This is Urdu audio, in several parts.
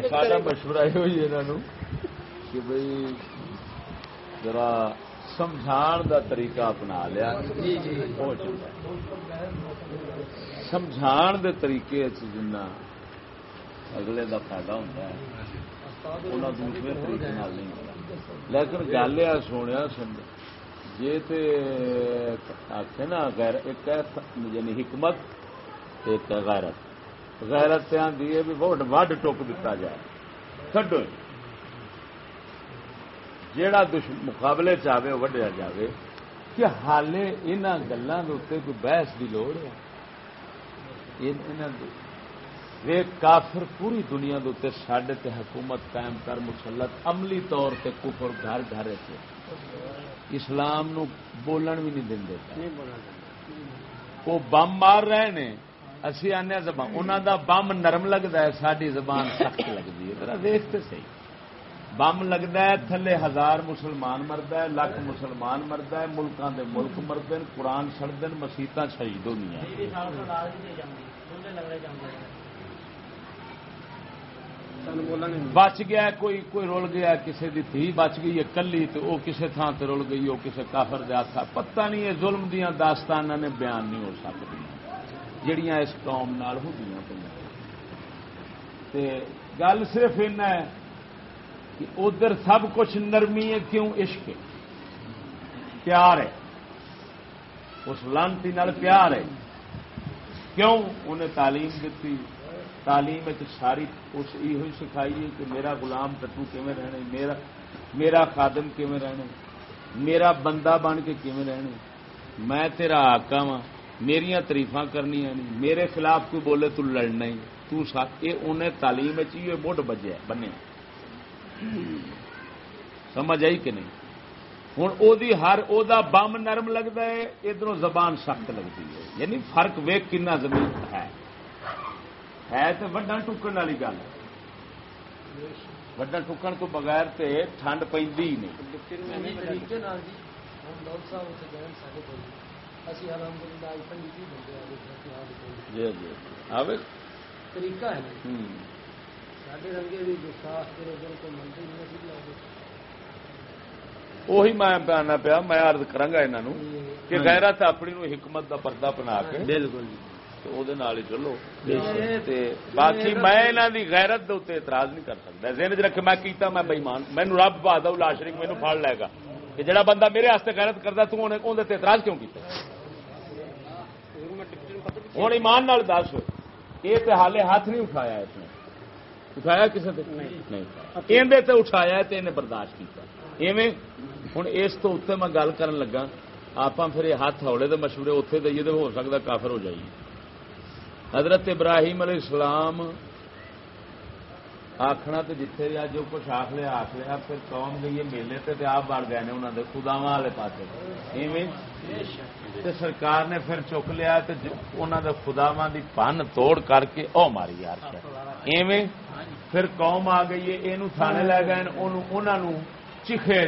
سارا مشورہ یہ ہوئی انہوں کہ بھئی ذرا سمجھان دا طریقہ اپنا لیا۔ ہو چکا سمجھان دے طریقے جنہ اگلے دا فائدہ ہوتا ہے انہوں دوسرے طریقے نال نہیں ہوتا لیکن گل یہ سونے جی تے آخے نا غیر ایک یعنی حکمت ایک غیرت۔ غیرت سے آدھی ہے بھی ووٹ وڈ ٹوک دیتا جائے۔ کڈو جیڑا مقابلے چاہے وڈیا جاوے کہ حالے ان گلوں کے کوئی بحث کی لوڑ ہے۔ کافر پوری دنیا دے سڈے تے حکومت قائم کر مسلط عملی طور تے کفر گھر گھر سے اسلام نو بولن بھی نہیں دیں وہ بم مار رہے ہیں اسی آنے زبان انہوں دا بم نرم لگتا ہے ساری زبان سخت لگتی ہے۔ ذرا دیکھتے صحیح۔ بم لگتا ہے تھلے ہزار مسلمان مرد ہے لاکھ مسلمان مرد ہے ملکوں دے ملک مرد قرآن سڑد مسیت شہید ہوئی بچ گیا کوئی کوئی رول گیا کسی کی تھی بچ گئی ہے کلی تو وہ کسی تھان سے رول گئی وہ کسی کافر دیا تھا پتہ نہیں یہ ظلم دیا داستان نے بیان نہیں ہو سکتی جڑیاں اس قوم نال ہو گئی گل صرف ہے کہ ادھر سب کچھ نرمی ہے، کیوں عشق ہے؟ پیار ہے۔ اس لانتی پیار ہے۔ کیوں؟ انہیں تعلیم دیتی۔ تعلیم ساری اس یہ سکھائی ہے کہ میرا غلام ٹٹو کیون رہنے؟ میرا میرا خادم کیون رہنے؟ میرا بندہ بن کے کیون رہنے؟ میں تیرا آکا وا میرا تریفا کرنی نہیں۔ میرے خلاف کوئی بولے تو لڑنا ہی۔ تو یہ انہیں تعلیم چیز مڈ بجے بنے۔ سمجھ آئی کہ نہیں؟ ہوں او دی ہر او دا بم نرم لگتا ہے ادھر زبان سخت لگتی ہے۔ یعنی فرق ویک کنا زمین ہے۔ ہے تو وڈا ٹکن والی گل۔ وڈا ٹکن تو بغیر تے ٹھنڈ پہ نہیں۔ جی جی طریقہ ہے وہی میں آنا پیا میں ارد کرا انہوں کہ غیرت اپنی نو حکمت دا پردہ بنا کے بالکل ہی چلو باقی میں دے اعتراض نہیں کر سکتا رکھے میں رب بہاد لاشرک مینو پڑ لے گا کہ جڑا بندہ میرے واسطے غیرت کرتا تو اندر اعتراض کیوں کیتا ہوں ایمان نال دس یہ تو حالے ہاتھ نہیں اٹھایا اس نے۔ اٹھایا کسی نہیں۔ اندر اٹھایا۔ تو انہیں برداشت کیا ایویں ہوں اس تو اتنے میں گل کر لگا آپ پھر یہ ہاتھ ہولے تو مشورے اتنے دئیے تو ہو سکتا کافر ہو جائیے۔ حضرت ابراہیم علیہ السلام آخنا تو جتنے یا جو کچھ آخ لیا آخ لیا، پھر قوم گئی ہے میلے تے تے آپ بڑھ گئے انہوں نے خداوا والے پاس تے سرکار نے پھر چک لیا انہوں نے خداوا کی پن توڑ کر کے، او ماری یار ایویں؟ پھر قوم آ گئی ہے یہ تھانے لے گئے انہوں چیخے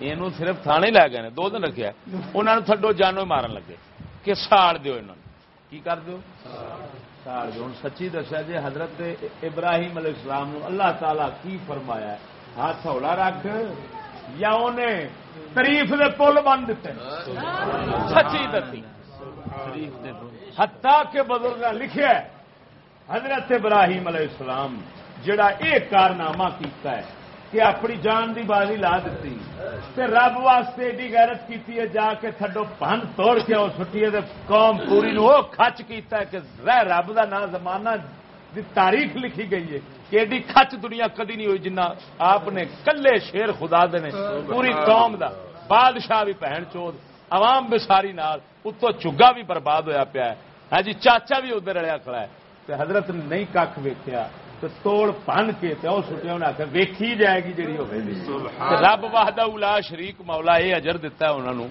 یہ صرف تھانے لے گئے دو دن رکھا انہوں نے تھڈو جانو مارن لگے، کہ ساڑ دو انہوں نے کی کر دو ساڑ دو سچی دسیا جی حضرت ابراہیم علیہ السلام نو اللہ تعالی کی فرمایا ہے؟ ہاتھ ہولا رکھ، یا انہیں تریف دے پل بن دیتے سچی دسی۔ ہتا کے بزرگ لکھے حضرت ابراہیم علیہ السلام جڑا ایک کارنامہ کیتا ہے کہ اپنی جان دی بازی لا دیتی۔ تے رب واسطے ایڈی غیرت کیتی ہے، جا کے تھڈو پن توڑ کے وہ سٹی ہے قوم پوری نو وہ کچ کیتا ہے کہ رہ رب دا نا زمانہ دی تاریخ لکھی گئی ہے کہ ایڈی کچ دنیا کدی نہیں ہوئی جنہ آپ نے کلے شیر خدا دے پوری قوم دا۔ بادشاہ بھی پہن چود، عوام بھی ساری نال اتو چگا بھی برباد ہویا پیا ہے۔ ہاں جی چاچا بھی ادھر رڑیا کھڑا ہے۔ تے حضرت نے نہیں کھ ویکیا توڑ پن کے تو سٹیا انہیں آخر ویکھی جائے گی جی رب واہدہ الا شریک مولا یہ اجر دتا انہوں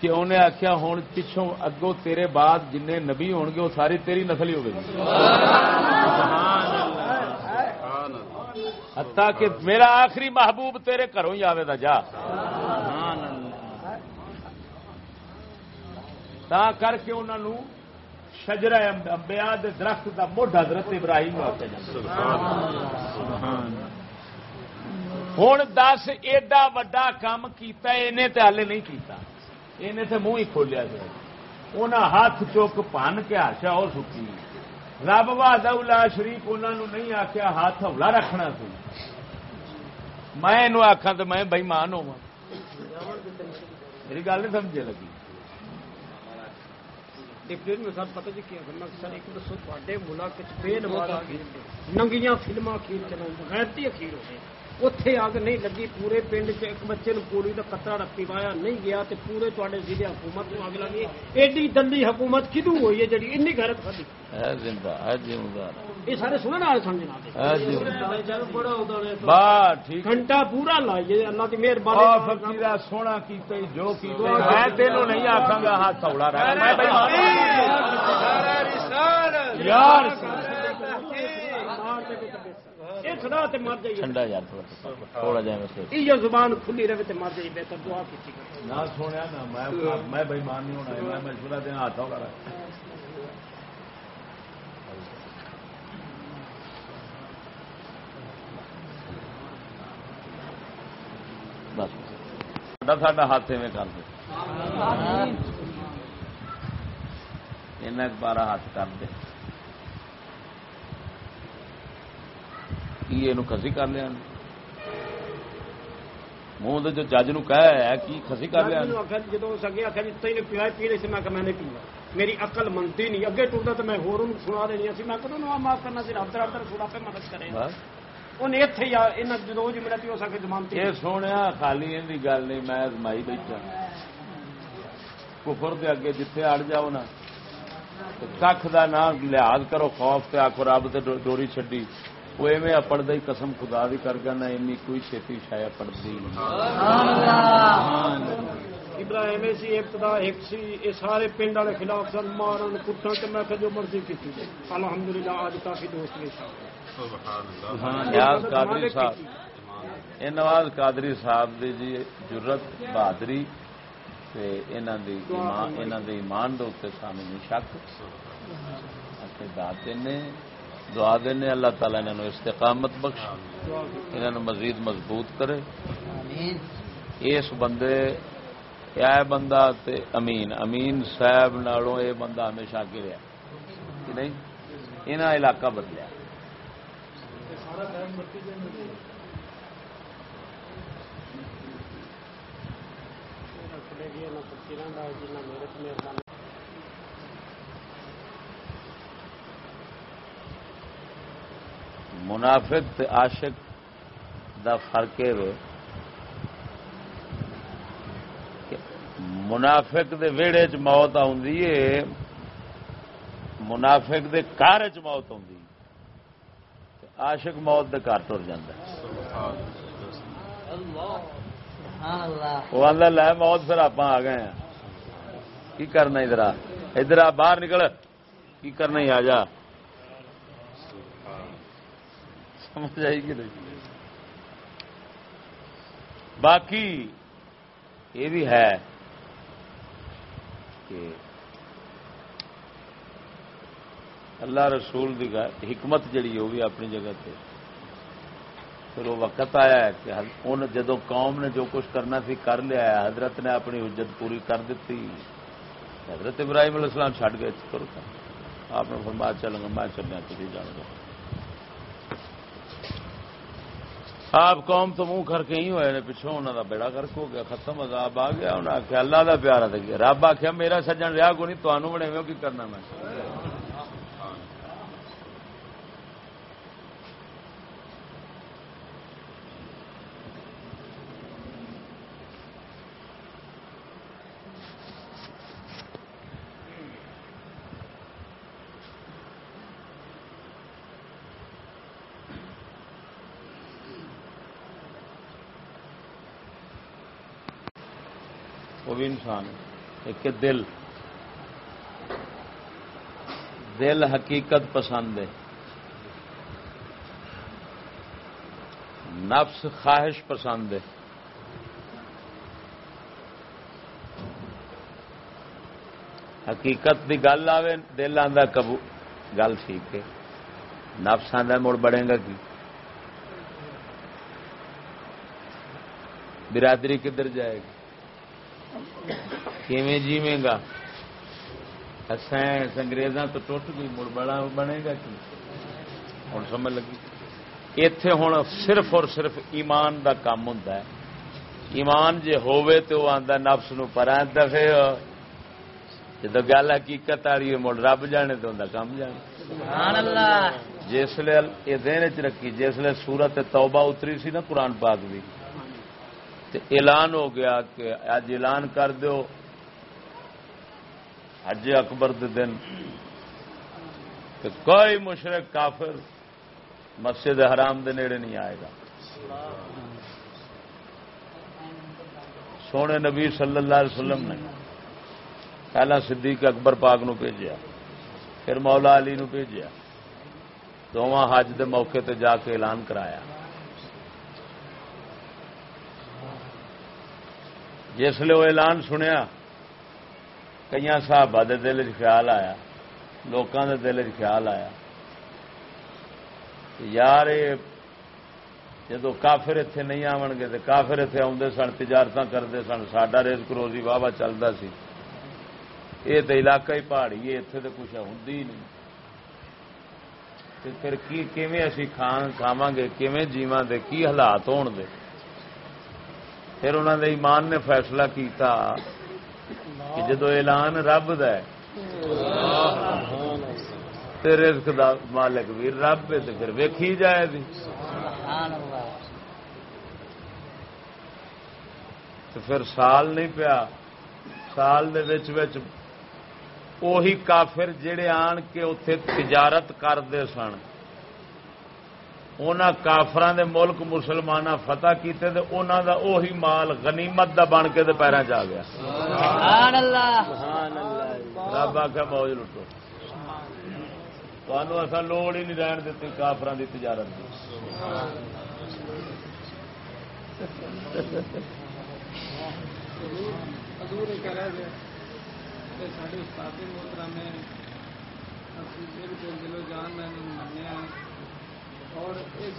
کہ انہیں آخیا ہوں پچھوں اگوں تیرے بعد جن نبی ہون گے وہ ساری تیری نسل ہی ہوگی ہتا کہ میرا آخری محبوب تیرے گھروں ہی آئے گا جا۔ تا کر کے انہوں شجرا امبیا درخت کا موڈا درخت ابراہیم ہوں دس، ایڈا وڈا کام کیتا انہیں تے ہلے نہیں کیتا۔ انہیں تے منہ ہی کھولیا جائے۔ انہیں ہاتھ چک پن کے آشا اور سکی۔ رب بہاد شریف انہوں نہیں آخیا ہاتھ ہولا رکھنا سی۔ میں آخا تو میں بئیمان ہوا میری گل نہیں سمجھے لگی۔ پتا جی کیا سر ایک دسو تے ملک بے نواز ننگیاں فلما اخیر چلا غیرتی اخیر ہو گئے اتے اگ نہیں لگی پورے پنڈ چ ایک بچے پولی کا قطرہ رکھی پایا نہیں گیا تے پورے تے ضلع حکومت کو اگ لگی ایڈی دلی حکومت کدو ہوئی ہے جی این گرت یہ سارے سننے والے سمجھنا گھنٹہ پورا لائیے اللہ کی مہربانی سونا جو میں تینوں نہیں آخا گا ہاتھ تھوڑا یار ٹھنڈا یار تھوڑا جائے یہ زبان کھلی رہے مر جائے بہتر دعا کی نہ سونے نا میں بےمان نہیں ہونا میں مشورہ دینا ہاتھ ہو بس۔ ساڈا ہاتھ میں کر دے۔ بارہ ہاتھ کر دے۔ کی یہ خسی کر لیا تین پیا پی رہے میں میں نے پیوا میری اقل منتی نہیں اگے ٹوٹا تو میں ہور سنا دینی سی میں نو معاف کرنا سی رب در سوڑا پہ مدد کرے انہیں اتنے جدو جی میرا ہو سکے زمانتی یہ سونے خالی یہ گل نہیں میں ازمائی بیٹھا کفر دے اگے جتھے اڑ جاؤ نا کھ کا نام لحاظ کرو خوف تے آخو رب تے ڈوری چڈی وہ ایویں اپڑ ہی قسم خدا بھی کر گیا این کوئی چھتی شاید پڑتی ابراہیم سی ابتدا ایک سی یہ سارے پنڈ والے خلاف سن مارن کٹن تو میں جو مرضی کی الحمد للہ آج کافی دوست نیاز قادری صاحب۔ یہ نواز قادری صاحب دی جی جرت بہادری ایمان دے سامنے شک۔ دات نے دعا دینے اللہ تعالیٰ انہوں استقامت بخش انہوں مزید مضبوط کرے۔ اس بندے یہ بندہ تے امین امین صاحب نالوں یہ بندہ ہمیشہ اگے رہا کہ نہیں؟ انہاں علاقہ بدلیا۔ منافق تے عاشق دا فرق ہے منافق دے ویڑے چ موت آدھی ہے منافق دے کار چ موت آدھی عاشق موت دے گھر تر جا وہ آدھا لے موت پھر آپ آ گئے ہیں۔ کی کرنا ادھر ادھر باہر نکل۔ کی کرنا ہی آ جا۔ سمجھ آئی کہ نہیں؟ باقی یہ بھی ہے کہ اللہ رسول دی حکمت جڑی وہ بھی اپنی جگہ پہ پھر وہ وقت آیا ہے کہ ان جدو قوم نے جو کچھ کرنا سی کر لیا ہے، حضرت نے اپنی حجت پوری کر دیتی۔ حضرت ابراہیم علیہ السلام چھٹ گئے کرو آپ نے فرمایا چلوں گا میں چلنا کسی جان گا۔ آپ قوم تو منہ کر کے ہی ہوئے پچھوں انہوں کا بیڑا گرک ہو گیا، ختم عذاب آ گیا انہیں آخیا اللہ کا پیارا دے رب آخیا میرا سجن رہا کو نہیں تمہوں بنے کی کرنا میں؟ وہ بھی انسان ایک دل۔ دل حقیقت پسند ہے۔ نفس خواہش پسند ہے۔ حقیقت کی گل آئے دل آدھا کبو گل ٹھیک ہے۔ نفس آدھا مڑ بڑھے گا کی؟ برادری کدھر جائے گی؟ جیویں گا؟ انگریزاں تو ٹوٹ گئی مڑ بڑا بنے گا کی ہوں سمجھ لگی۔ اتے ہوں صرف اور صرف ایمان دا کام ہوں ایمان جی ہوے تو وہ آتا نفس نو پر دفے جب گل حقیقت آ رہی ہے مڑ رب جانے تو ہوں کام جانے۔ جسل یہ دن چ رکھی جسل سورت توبہ اتری سی نا قرآن پاک بھی اعلان ہو گیا کہ اج اعلان کر دو حج اکبر دے دن۔ کہ کوئی مشرق کافر مسجد حرام دے نیڑے نہیں آئے گا۔ سونے نبی صلی اللہ علیہ وسلم نے پہلا صدیق اکبر پاک نو بھیجا پھر مولا علی نو بھیجا دونوں حج دے موقع تے جا کے اعلان کرایا۔ جسے وہ اعلان سنیا کئی صحابہ دے دل چ خیال آیا لوگوں دے دل چ خیال آیا یار جدو کافر اتے نہیں آن گے تو کافر اتے آدھے سن تجارت کرتے سن، ساڈا ریز کروزی واہ واہ چلتا سی۔ یہ تو علاقہ ہی پہاڑی ہے اتنے تو کچھ ہوں ہی نہیں۔ پھر کی اسی کھان کھاوا گے، کیویں جیواں دے، کی حالات ہون دے؟ پھر انہوں نے ایمان نے فیصلہ کیتا کہ جدو اعلان رب رزق دا مالک بھی رب تو پھر ویکھی جائے دی۔ تو پھر سال نہیں پیا، سال دے وچ وچ وہی کافر جڑے آن کے اتے تجارت کرتے سن۔ ان کافران دے ملک مسلمان فتح کیتے تے انہاں دا اوہی مال غنیمت دا بن کے پیروں چ گیا۔ رب آخیا موج لٹو۔ تمہوں ایسا لوڑ ہی نہیں رہن دیتی کافران دی تجارت کی دلو جان میں منیا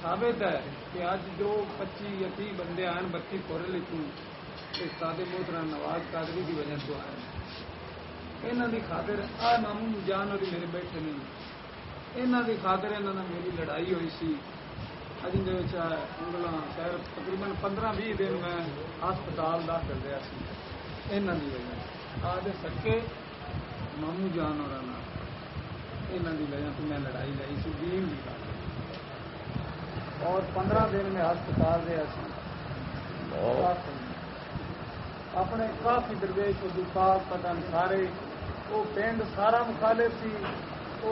ثابت ہے کہ اج جو پچی یا تی بندے آئے بتی پڑھے لکھوں استاد محترا نواز قادری کی وجہ تو آئے یہاں کی خاطر، آ مامو جان اور میرے بیٹھے نہیں یہاں کی خاطر یہاں نے میری لڑائی ہوئی سی۔ اج انگل شاید تقریباً پندرہ بھی دن میں ہسپتال داخل رہا سی۔ یہاں کی وجہ۔ آج سکے مامو جان اور یہاں کی وجہ سے میں لڑائی لائی سی، دین کی خاطر۔ اور پندرہ دن میں ہسپتال دیا اپنے کافی درویش پاک پتن سارے وہ پنڈ سارا مخالف سی۔ وہ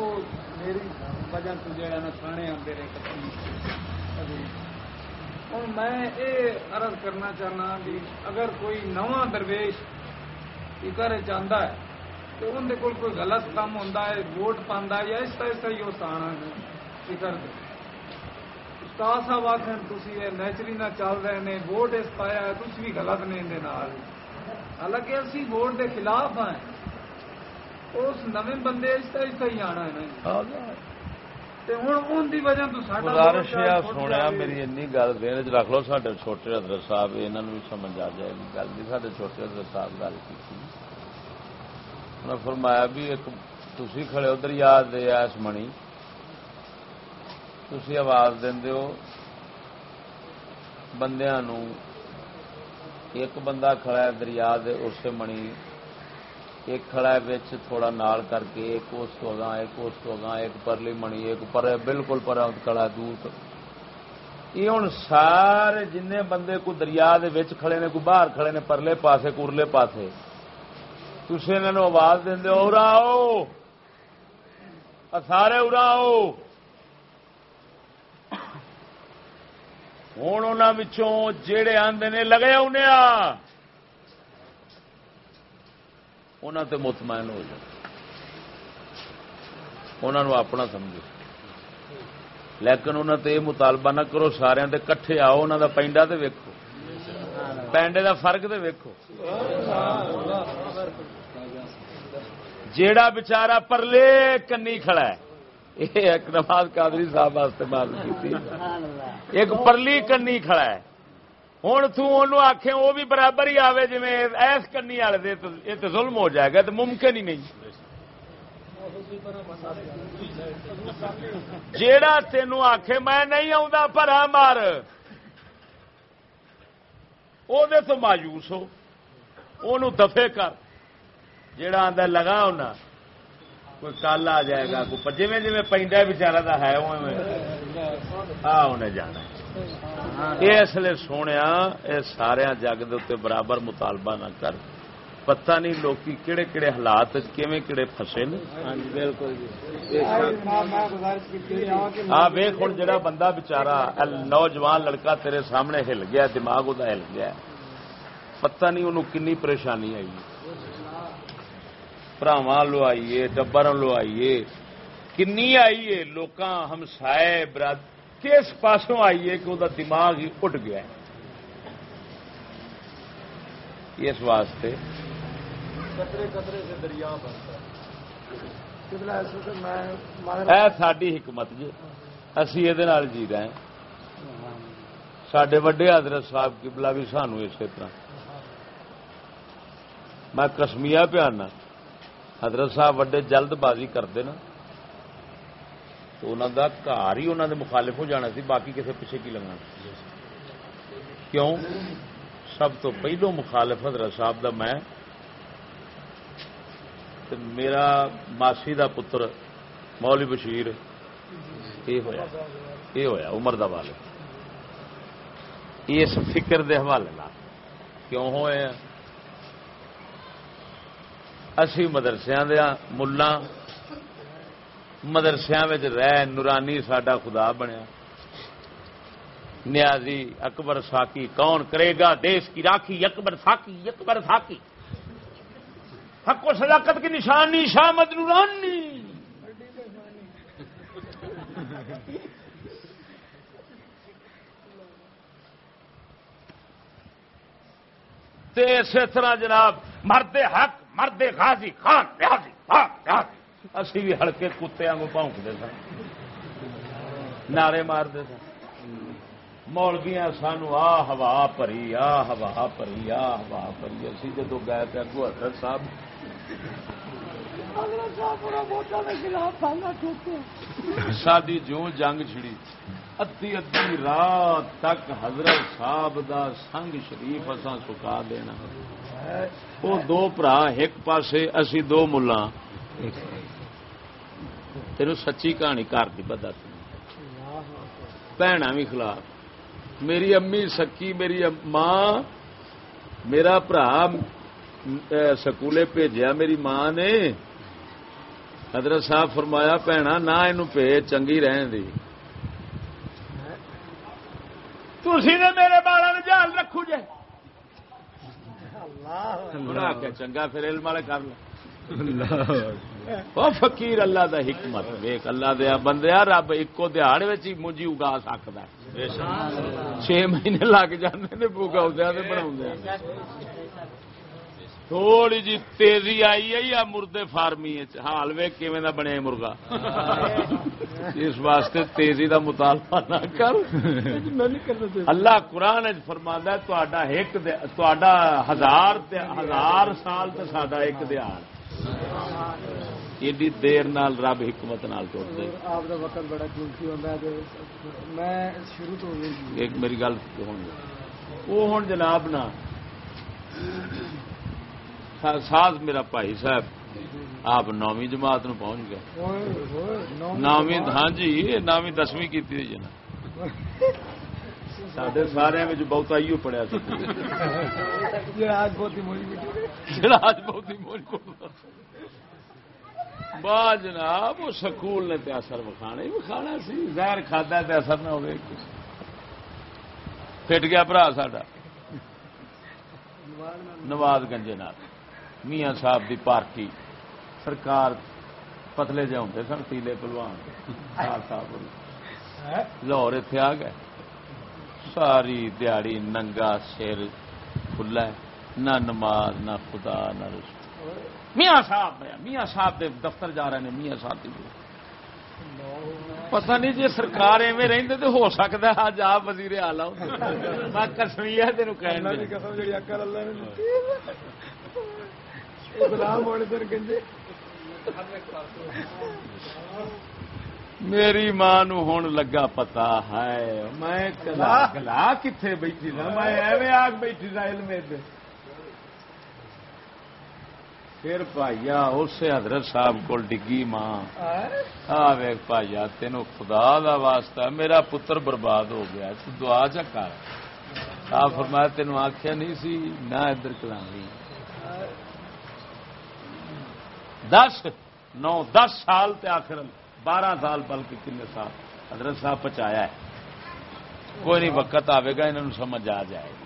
میری وجہ تو جہاں نا تھانے آتے رہے ہوں میں یہ عرض کرنا چاہنا بھی اگر کوئی نواں درویش کر چاہتا ہے تو اندر کول کوئی غلط کام ہوتا ہے ووٹ پہ یا اس طرح سے ہی وہ سانا فکر دے۔ چل رہے بھی غلط نے خلاف سنیا میری چ رکھ لو چھوٹے حضرت صاحب یہاں بھی سمجھ آ جائے گی چھوٹے حضرت صاحب گل فرمایا بھی ایک تھی کھڑے ادھر یاد ایس منی تھی آواز دو بندیا ایک بندہ کھڑا ہے دریا دے اس منی ایک کھڑا ہے بچ تھوڑا نال کر کے ایک اس تو گا ایک اس تو گا ایک پرلی منی ایک پر بالکل پر کھڑا دور یہ ہوں سارے جن بندے کو دریا دے وچ کھڑے نے کو باہر کھڑے نے پرلے پاسے کورلے پاسے تھی انہوں آواز دے اراؤ سارے اراؤ ہوں ان جڑے آدھے نے لگے انہیں تے مطمئن ہو جائے انہوں اپنا سمجھو لیکن انہوں تے یہ مطالبہ نہ کرو سارے کٹھے آؤ انہوں دا پینڈا تے ویکو پینڈے دا فرق تے ویکو جیڑا بچارا پرلے کنی کھڑا ہے ایک نماز قادری صاحب واسطے بات کی ایک پرلی کنی کھڑا ہے۔ ہوں توں آخے وہ بھی برابر ہی آئے جی ایس کنی والے دے تو یہ تو ظلم ہو جائے گا تو ممکن ہی نہیں۔ جیڑا تینوں آخے میں نہیں آ پرا مار۔ وہ تو مایوس ہو دفے کر۔ جیڑا آدھا لگا ہونا۔ کوئی کل آ جائے گا کوئی جی جی پہ بچارا کا ہے انہیں جانا اس لیے سونے یہ سارا جگ دے برابر مطالبہ نہ کر پتہ نہیں لوگ کہڑے کہڑے حالات کیویں کہڑے فسے نے ہاں ویخ ہوں جا بندہ بچارا نوجوان لڑکا تیرے سامنے ہل گیا دماغ وہ ہل گیا پتہ نہیں انہوں کنی پریشانی آئی براوا لو آئیے ڈبر لو آئیے لوگ ہمسائے براد کس پاسوں آئیے کہ وہ دماغ ہی اٹھ گیا اس واسطے ساری حکمت جی رہے سڈے وڈے حضرت صاحب کبلا بھی سانو اسی طرح میں کسمیا پیانا حضرت صاحب وڈے جلد بازی کرتے نا، تو انہوں کا گھر ہی انہوں نے مخالف ہو جانا سی، باقی کسی پیچھے کی لگنا؟ کیوں؟ سب تو پہلو مخالف حضرت صاحب دا میں میرا ماسی دا پتر مولی بشیر، یہ ہوا یہ ہوا عمر دا والے اس فکر دے حوالے کیوں ہوئے ہیں؟ اسی مدرسیا دیا، ملا۔ مدرسیا رہ نورانی سڈا خدا بنیا۔ نیازی اکبر ساکی، کون کرے گا؟ دیش کی راکھی، اکبر ساکی اکبر ساکی۔ حق و صداقت کی نشانی شاہ مد نورانی اسی طرح جناب، مرد حق مرد غازی خان ریاضی خان ریاضی۔ اسی بھی ہلکے کتے آگوں پونکتے سن۔ نعرے مارتے سن۔ مولگیاں سانو آ ہوا پری آ ہوا پری آ ہوا پری۔ اسی جدو گئے تھے اگو حضرت صاحب۔ ساری جو جنگ چھڑی۔ ادی ادی رات تک حضرت صاحب دا سنگ شریف اسا سکا دینا۔ وہ دو برا ایک پاسے اسی دو ملا تین سچی کہانی کر دی بتا بھن بھی خلاف۔ میری امی سکی، میری ماں، میرا برا سکولے بھیجا میری ماں نے۔ حضرت صاحب فرمایا بھنا نہ یہ چنگی رہن دی۔ تھی میرے بالا جال رکھو جائے چنگا پھر علم والے کر لو۔ فقیر اللہ دا حکمت ویک اللہ دیا بندیا رب ایکو دہاڑ مجھے اگا سکتا چھ مہینے لگ جانے بوگا بنا تھوڑی جی تیزی آئی ہے یا مردے فارمی حال وے دا بنے مرغا؟ اس واسطے تیزی دا مطالبہ نہ کر۔ اللہ قرآن فرما ایک ہزار ہزار سال تو سڈا ایک دیار ایڈی دیر نال رب حکمت نال توڑ دے ایک میری گل وہ ہوں جناب نا ساز میرا بھائی صاحب، آپ نویں جماعت نو پہنچ گئے۔ نویں ہاں جی نویں دسویں کی جنا سڈے سارے بہت آئیو پڑیا با جناب، وہ سکول نے اثر وکھانے وکھانا سی۔ زہر کھادا اثر نہ ہوئے۔ پٹ گیا برا ساڈا۔ نواز گنجے نال۔ میاں صاحب دی پارٹی سرکار پتلے جہ ہوں سن پیلے پلوان۔ لاہور اتنے آ گئے۔ ساری دیہڑی ننگا سر کھلا نہ نماز نہ خدا نہ رسول۔ میاں صاحب میاں صاحب دے دفتر جا رہے ہیں میاں صاحب دی۔ پتہ نہیں جی سرکار ایویں رہندے تے ہو سکتا ہے اج آپ وزیر اعلی ہو میں کسمیا تینوں کہن میری ماں نو ہوں لگا پتا ہے۔ میں کلا کتنے بیٹھی سا میں ایویں آگ بیٹھی سا علم پھر پائیا اس حضرت صاحب کو ڈگی ماں۔ آ ویک پائیا تینوں خدا دا واسطہ میرا پتر برباد ہو گیا۔ تو دعا چکا آپ فرمایا تینوں آخیا نہیں سی نہ ادھر کلانی دس، نو، دس سال تے آخر بارہ سال بلکہ کن سال۔ حضرت صاحب پہنچایا ہے۔ کوئی نہیں، وقت آئے گا انہوں سمجھ آ جائے گی۔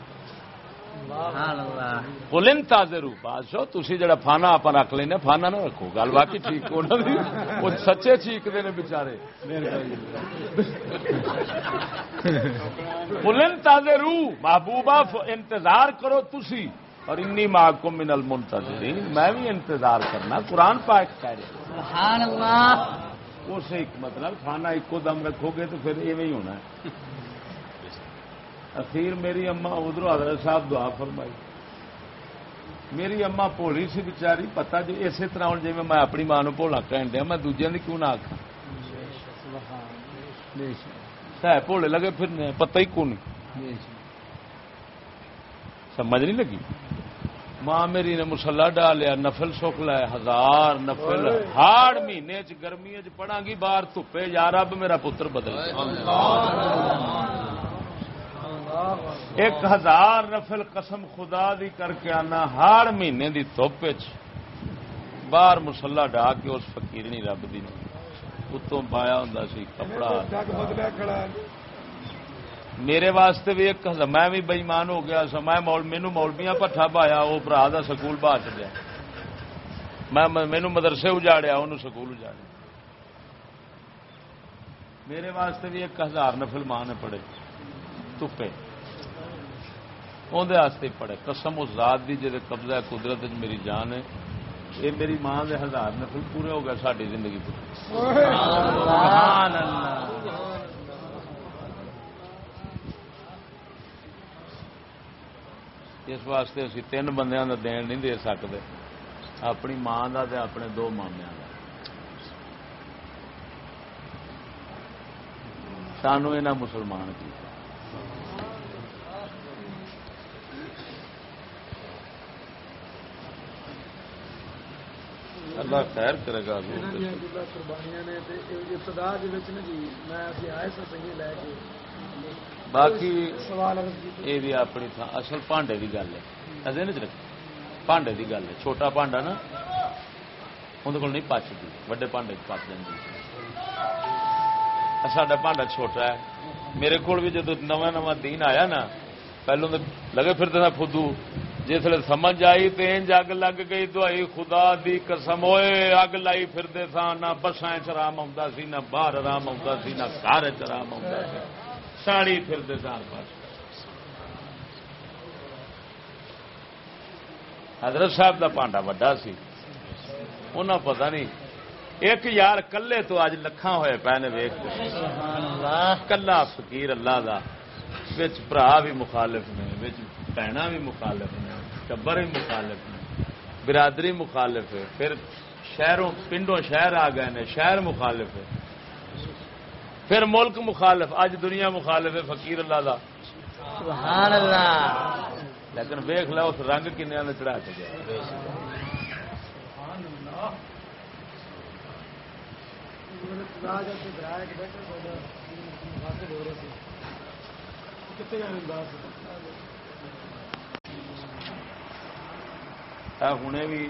بولن تازے رو بادشاہ تھی جڑا فانا آپ رکھ لینا فانا نہ رکھو۔ گل باقی ٹھیک وہ سچے چیقتے نے بچارے بولن تازے رو محبوبہ، انتظار کرو تسی۔ اور انی محکم من المنتظرین میں بھی انتظار کرنا قرآن پاک کہہ رہے سبحان اللہ۔ اس حکمت نال کھانا ایک مطلب، دم رکھو گے تو پھر ایویں ہونا ہے۔ اخیر میری اما ادھر حضرت صاحب دعا فرمائی۔ میری اما پولی سی بچاری پتا جی اسی طرح ہوں جی میں اپنی ماں نو بھولا کہن دیا میں دوجے کیوں نہ آخا ہے بھولے لگے پھرنے پتہ ہی کون نہیں سمجھ نہیں لگی؟ ماں میری نے مسلا ڈالیا نفل سک لیا ہزار نفل ہاڑ مہینے چ گرمی چ پڑا گی باہر دھپے یار اب میرا پتر بدل۔ ایک ہزار نفل قسم خدا دی کر کے آنا ہاڑ مہینے دی دھپ چ۔ باہر مسلا ڈا کے اس فقیرنی رب دی اتوں پایا ہوں سی کپڑا جگ بدلیا کھڑا ہے میرے واسطے بھی ایک ہزار میں بھی بےمان ہو گیا سا۔ میں مول مینو مولبیاں پٹھا پایا وہ برا دا سکول بہا چلیا۔ میں مینو مدرسے اجاڑیا انہوں سکول اجاڑیا۔ میرے واسطے بھی ایک ہزار نفل ماں نے پڑھے۔ تپے۔ اندر پڑھے۔ قسم اس ذات دی جہد قبضہ ہے قدرت وچ میری جان ہے۔ یہ میری ماں دے ہزار نفل پورے ہو گئے ساری زندگی پہ سبحان اللہ اس واسطے اسی تین بندیاں دا دین نہیں دے سکتے۔ اپنی ماں دا تے اپنے دو مامیاں دا۔ سانو یہاں مسلمان کی اللہ خیر کرے گا۔ قربانیاں نے ابتدا جی، میں آئے سا صحیح لے کے باقی یہ بھی اپنی تھان اصل بانڈے کی گل ہے۔ بانڈے کی گل ہے۔ چھوٹا بانڈا نا اندر کول نہیں پچتی وڈے بانڈے پچ جاتی اچھا، ساڈا بانڈا چھوٹا ہے۔ میرے کو بھی نو نواں دین آیا نا پہلو لگے پھرتے تھا فدو۔ جسے سمجھ آئی تو اگ لگ گئی دوائی خدا دی قسم۔ ہوئے اگ لائی پھرتے سا نہ بساں آرام آتا سی نہ باہر آرام آتا سی نہ گھر آرام آتا سی۔ ساڑی پھر دار پاس۔ حضرت صاحب دا پانڈا وڈا سی۔ انہاں پتہ نہیں۔ ایک یار کلے تو اج لکھاں ہوئے پے نے کلا فقیر اللہ دا۔ وچ بھی مخالف نے بچ بہنا بھی مخالف نے ٹبر بھی مخالف نے برادری مخالف ہے پھر شہروں پنڈوں شہر آ گئے نے شہر مخالف ہے۔ پھر ملک مخالف اج دنیا مخالف ہے فقیر اللہ دا۔ سبحان اللہ۔ لیکن ویخ لو اس رنگ کنیا نے چڑھا کے گیا۔ ہوں بھی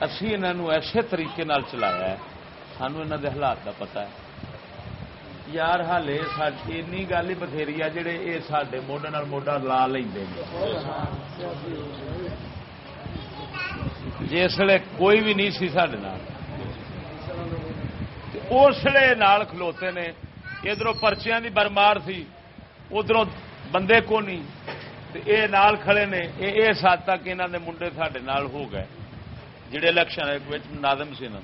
اسی انہوں ایسے طریقے نال چلایا ہے، سانو انہوں دے حالات دا پتا ہے۔ یار ہالے اینی گل ہی بتھیری ہے جہے یہ سارے موڈے موڈا لا لیں جسے کوئی بھی نہیں سی سڈے اسلے کھلوتے نے ادھر پرچیاں دی برمار تھی ادھر بندے کو نہیں۔ کھڑے نے، اے اس تک انہوں نے منڈے سڈے ہو گئے۔ جہے الیکشن ناظم سے نا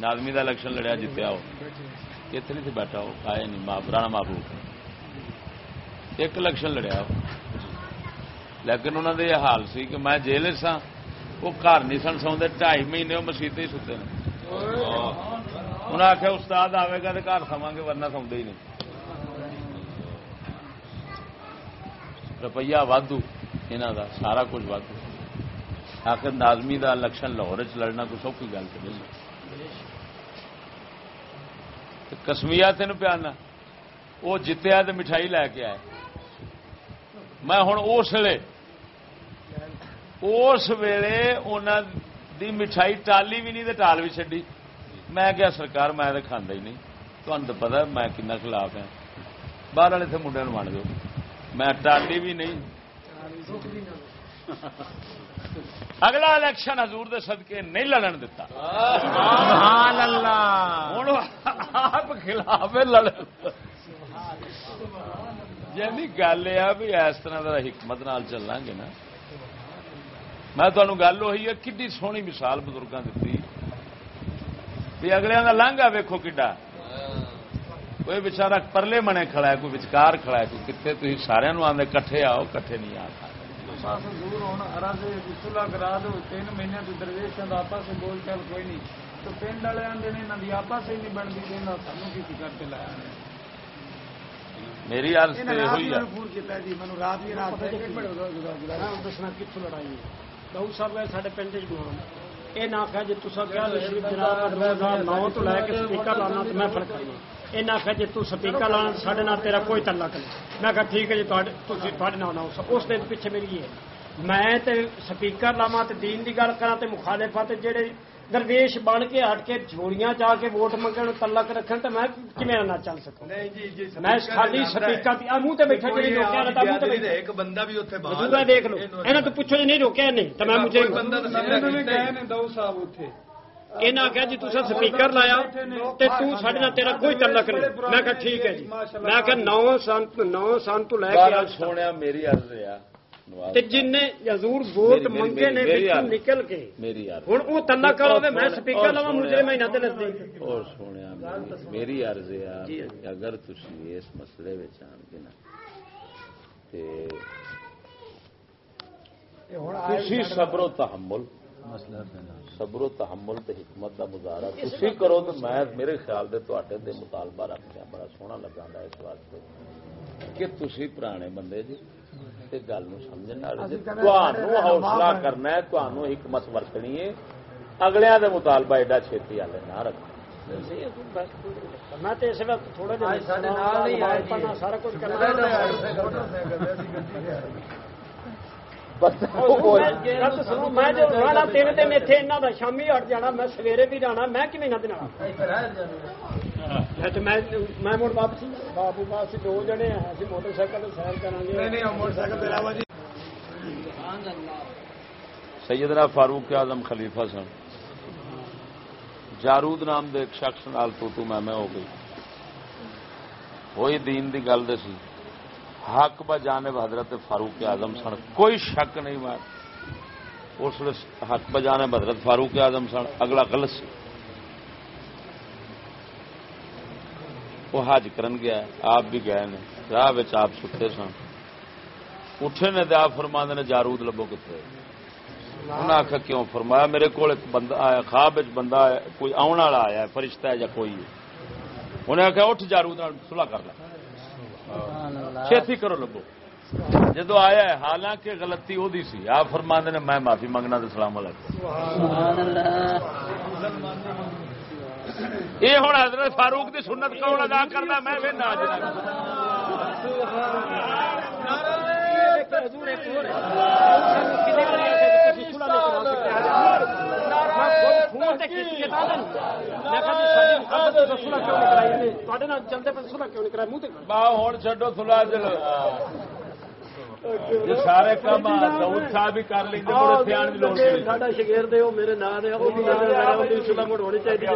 ناظمی دا الیکشن لڑیا جتیا ہو اتنے سے بیٹھا وہ آئے نہیں رانا مابو ایک الیکشن لڑیا۔ لیکن انہوں نے یہ حال سی کہ میں جیل سا، وہ گھر نہیں سن سوندے ڈائی مہینے وہ مسیطے ہی ستے ہیں انہیں آخیا استاد آئے گا تو گھر سوا گے، ورنہ سوندے ہی نہیں۔ روپیہ وادو یہاں کا سارا کچھ وادو آخر نازمی کا الیکشن لاہور چ لڑنا کوئی سوکھی گل تو کسمیا تین پیانا۔ وہ جتیا تو مٹھائی لے کے آئے۔ میں ہوں اس ویلے اس ویلے انہوں مٹھائی ٹالی بھی نہیں تو ٹال بھی چڈی میں کیا سرکار، میں تو کھانا ہی نہیں۔ تمہیں تو پتا میں کن خلاف ہاں۔ باہر والے تو منڈیا ونڈ دو۔ میں ٹالی بھی نہیں۔ اگلا الیکشن حضور دے صدقے نہیں لڑن دتا۔ سبحان اللہ۔ ہن آپ خلاف لڑ یعنی گل یہ بھی اس طرح دا حکمت نال گے نا۔ میں تمہیں گل ہوئی ہے کڈی سونی مثال بزرگاں دیتی بھی اگلے کا لانگا ویکو کڈا۔ کوئی بچارا پرلے منے کھڑا ہے کوئی بچکار کھڑا ہے کوئی کتنے تھی سارے آدھے کٹھے آؤ کٹھے نہیں آؤ پاس دور ہونا ارد سلا کرا دو تین مہینے تو درویش کا آپس بول چال کوئی نہیں تو پنڈ والے آدھے یہاں کی آپس ہی نہیں بنتی تو انہیں سنوں کی فکر کے لایا میری آرس ہوئی ہے میں فرق انہیں آخیا جی تپیکا لا سڈے تیرا کوئی تعلق نہیں میں کہا ٹھیک ہے جی تھوڑے نہ اس دن پیچھے میری یہ میں تے سپیکر لاوا تے دین دی گل کراں تے مخالفت جڑے درویش بن کے ہٹ کے جھوڑیاں جا کے ووٹ منگن تلک رکھن تو میں کیویں نہ چل سکوں میں خالی سپیکر منہ تے بیٹھا جڑی روکیا بندہ بھی دیکھ لو انہاں تو پوچھو نہیں روکیا نہیں تے میں مجھے دو صاحب انہیں آخیا جی تصا سپیکر لایا تیرا کوئی تعلق نہیں میں کہا ٹھیک ہے جی میں کہا نو سن نو سن تو لے کے سونے میری عرض رہا جن نے ووٹ منگے نے نکل کے میری عرض تلا کرو میں سپیکر لاواں مجرم ہیں نہ اور سونے میری عرض ہے اگر تھی اس مسئلے وچ آن کے نا تے تحمل صبر و تحمل تے حکمت دا مظاہرہ تسی کرو تے میں میرے خیال دے تواڈے تے مطالبہ رکھیا بڑا سونا لگاندا اس واسطے کہ تسی پرانے بندے جی گل جی، حوصلہ کرنا حکمت ورتنی ہے۔ اگلیاں دے مطالبہ ایڈا چھتی والے نہ رکھنا میں میں جو سیدنا فاروق آزم خلیفہ سن۔ جارود نام دے ایک شخص نال تو میں ہو گئی۔ وہی دین دی گل دسی حق بجانب حضرت فاروق اعظم سن، کوئی شک نہیں مار۔ اس حق بجانب حضرت فاروق اعظم سن، اگلا غلط سی۔ وہ حج کرن گیا، آپ بھی گئے نے، راہ آپ ستے سن۔ اٹھے نے تو آپ فرما نے جارود لبو کتنے انہیں آخر کیوں فرمایا؟ میرے کو بندہ آیا، خواب بندہ کوئی آنے والا آیا، فرشتہ ہے یا کوئی انہیں آخیا اٹھ جارو سلاح کر لیا چھتی کرو لبو۔ جدو آیا ہے حالانکہ غلطی وہ سی۔ آپ فرماندے نے میں معافی منگنا تو سلام علیکم۔ یہ ہوں حضرت فاروق دی سنت کون ادا کرنا میں نہ چلتے جی۔ سارے کام صاحب کر لیں شگیر میرے نام نے ہونی چاہیے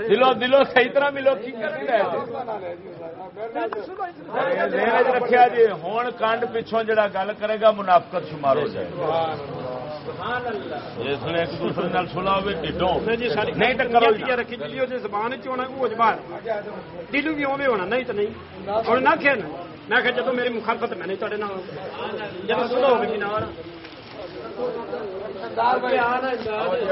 دلو دلو صحیح طرح ملو کی کرتے رکھا جی ہوں کنڈ پچھوں جڑا گل کرے گا منافقت شمار ہو جائے جس نے ایک دوسرے نال سنا ہوئے ڈڈوں نہیں تو رکھی جی زبان چنا وہ بھی اوے ہونا نہیں تو نہیں ہوں نہ کھیل میں کہ جدو میری مخالفت میں نہیں تے جب سنا ہوگی